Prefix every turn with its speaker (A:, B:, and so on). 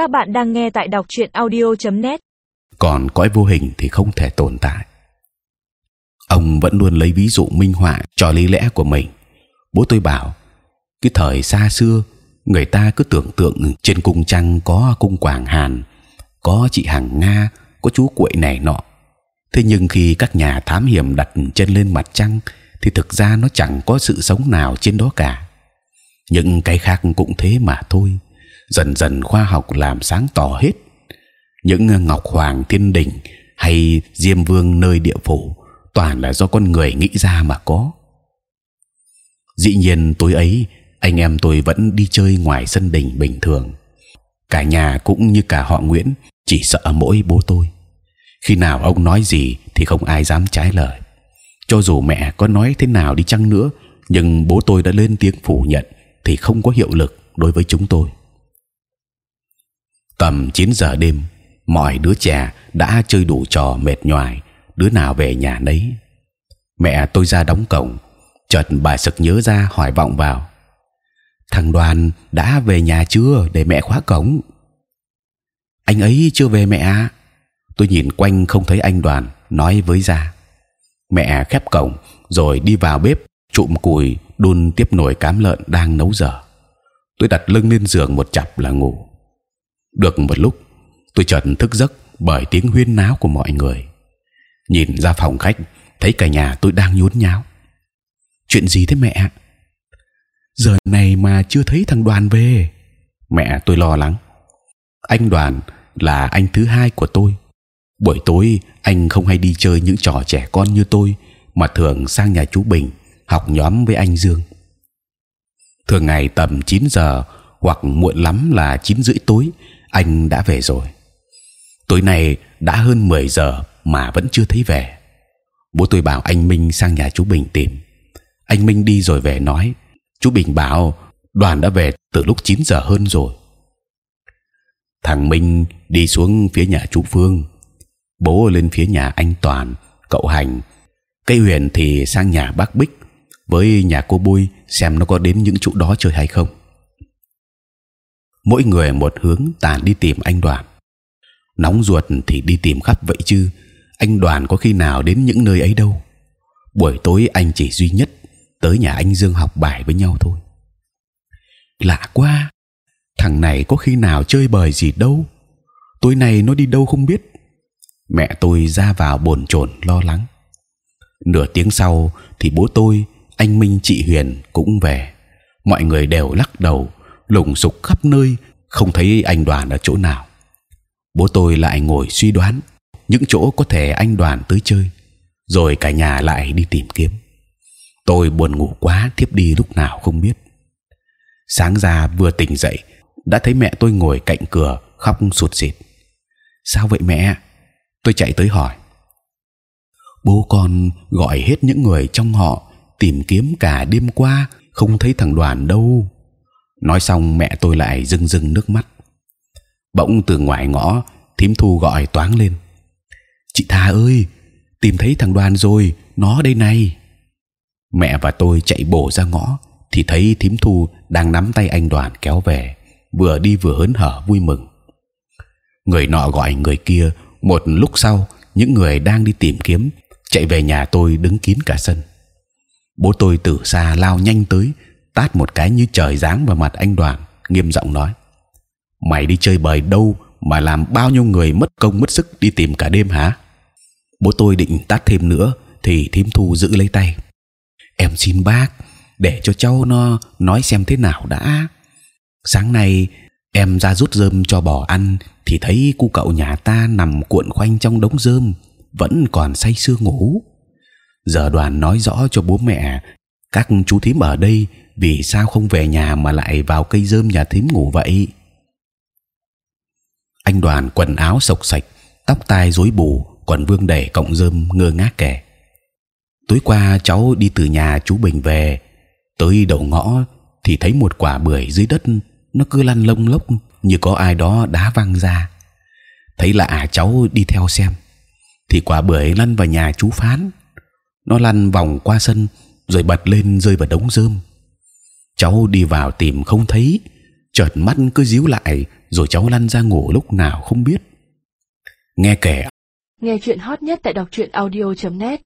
A: Các bạn đang nghe tại đọc truyện audio.net.
B: còn cõi vô hình thì không thể tồn tại. Ông vẫn luôn lấy ví dụ minh họa cho lý lẽ của mình. Bố tôi bảo, cái thời xa xưa người ta cứ tưởng tượng trên cung trăng có cung quảng hàn, có chị hàng nga, có chú cuội này nọ. Thế nhưng khi các nhà thám hiểm đặt chân lên mặt trăng, thì thực ra nó chẳng có sự sống nào trên đó cả. Những cái khác cũng thế mà thôi. Dần dần khoa học làm sáng tỏ hết. Những ngọc hoàng thiên đình hay diêm vương nơi địa phủ toàn là do con người nghĩ ra mà có. Dĩ nhiên tối ấy anh em tôi vẫn đi chơi ngoài sân đình bình thường. Cả nhà cũng như cả họ Nguyễn chỉ sợ mỗi bố tôi. Khi nào ông nói gì thì không ai dám trái lời. Cho dù mẹ có nói thế nào đi chăng nữa, nhưng bố tôi đã lên tiếng phủ nhận thì không có hiệu lực đối với chúng tôi. Tầm 9 giờ đêm, mọi đứa trẻ đã chơi đủ trò mệt nhoài, đứa nào về nhà nấy. Mẹ tôi ra đóng cổng, chợt bà sực nhớ ra hỏi vọng vào. Thằng Đoàn đã về nhà chưa để mẹ khóa cổng? Anh ấy chưa về mẹ ạ. Tôi nhìn quanh không thấy anh Đoàn, nói với gia. Mẹ khép cổng rồi đi vào bếp trụm củi đun tiếp nồi cám lợn đang nấu dở. Tôi đặt lưng lên giường một chập là ngủ. Được một lúc, tôi chợt thức giấc bởi tiếng huyên náo của mọi người. Nhìn ra phòng khách, thấy cả nhà tôi đang nhốn nháo. Chuyện gì thế mẹ? Giờ này mà chưa thấy thằng Đoàn về. Mẹ tôi lo lắng. Anh Đoàn là anh thứ hai của tôi. Buổi tối anh không hay đi chơi những trò trẻ con như tôi, mà thường sang nhà chú Bình học nhóm với anh Dương. Thường ngày tầm 9 giờ hoặc muộn lắm là 9 rưỡi tối anh đã về rồi. Tối nay đã hơn 10 giờ mà vẫn chưa thấy về. Bố tôi bảo anh Minh sang nhà chú Bình tìm. Anh Minh đi rồi về nói. Chú Bình bảo đoàn đã về từ lúc 9 giờ hơn rồi. Thằng Minh đi xuống phía nhà chú Phương, bố lên phía nhà anh Toàn, cậu Hành, cây Huyền thì sang nhà bác Bích với nhà cô Bui xem nó có đến những chỗ đó chơi hay không. Mỗi người một hướng tàn đi tìm anh Đoàn. Nóng ruột thì đi tìm khắp vậy chứ. Anh Đoàn có khi nào đến những nơi ấy đâu. Buổi tối anh chỉ duy nhất tới nhà anh Dương học bài với nhau thôi. Lạ quá, thằng này có khi nào chơi bời gì đâu. Tối nay nó đi đâu không biết. Mẹ tôi ra vào bồn chồn lo lắng. Nửa tiếng sau thì bố tôi, anh Minh, chị Huyền cũng về. Mọi người đều lắc đầu, lùng sục khắp nơi, không thấy anh Đoàn ở chỗ nào. Bố tôi lại ngồi suy đoán những chỗ có thể anh Đoàn tới chơi, rồi cả nhà lại đi tìm kiếm. Tôi buồn ngủ quá, thiếp đi lúc nào không biết. Sáng ra vừa tỉnh dậy, đã thấy mẹ tôi ngồi cạnh cửa khóc sụt sịt. Sao vậy mẹ? Tôi chạy tới hỏi. Bố con gọi hết những người trong họ tìm kiếm cả đêm qua, không thấy thằng Đoàn đâu. Nói xong mẹ tôi lại rưng rưng nước mắt. Bỗng từ ngoài ngõ thím thu gọi toáng lên. Chị Tha ơi, tìm thấy thằng Đoàn rồi, nó đây này. Mẹ và tôi chạy bổ ra ngõ thì thấy thím thu đang nắm tay anh Đoàn kéo về, vừa đi vừa hớn hở vui mừng. Người nọ gọi người kia. Một lúc sau, những người đang đi tìm kiếm chạy về nhà tôi đứng kín cả sân. Bố tôi từ xa lao nhanh tới, tát một cái như trời giáng vào mặt anh Đoàn, nghiêm giọng nói: mày đi chơi bời đâu mà làm bao nhiêu người mất công mất sức đi tìm cả đêm hả? Bố tôi định tát thêm nữa thì thím thu giữ lấy tay. Em xin bác để cho cháu nó nói xem thế nào đã. Sáng nay em ra rút rơm cho bò ăn thì thấy cu cậu nhà ta nằm cuộn khoanh trong đống rơm vẫn còn say sưa ngủ. Giờ đoàn nói rõ cho bố mẹ các chú thím ở đây vì sao không về nhà mà lại vào cây rơm nhà thím ngủ vậy? Anh đoàn quần áo sộc sạch, tóc tai rối bù, còn vương đẩy cọng rơm ngơ ngác kể. Tối qua cháu đi từ nhà chú Bình về, tới đầu ngõ thì thấy một quả bưởi dưới đất, nó cứ lăn lông lốc như có ai đó đá văng ra. Thấy lạ cháu đi theo xem, thì quả bưởi lăn vào nhà chú Phán. Nó lăn vòng qua sân rồi bật lên rơi vào đống rơm. Cháu đi vào tìm không thấy, chợt mắt cứ díu lại rồi cháu lăn ra ngủ lúc nào không biết. Nghe kể.
C: Nghe chuyện hot nhất tại đọc truyện audio.net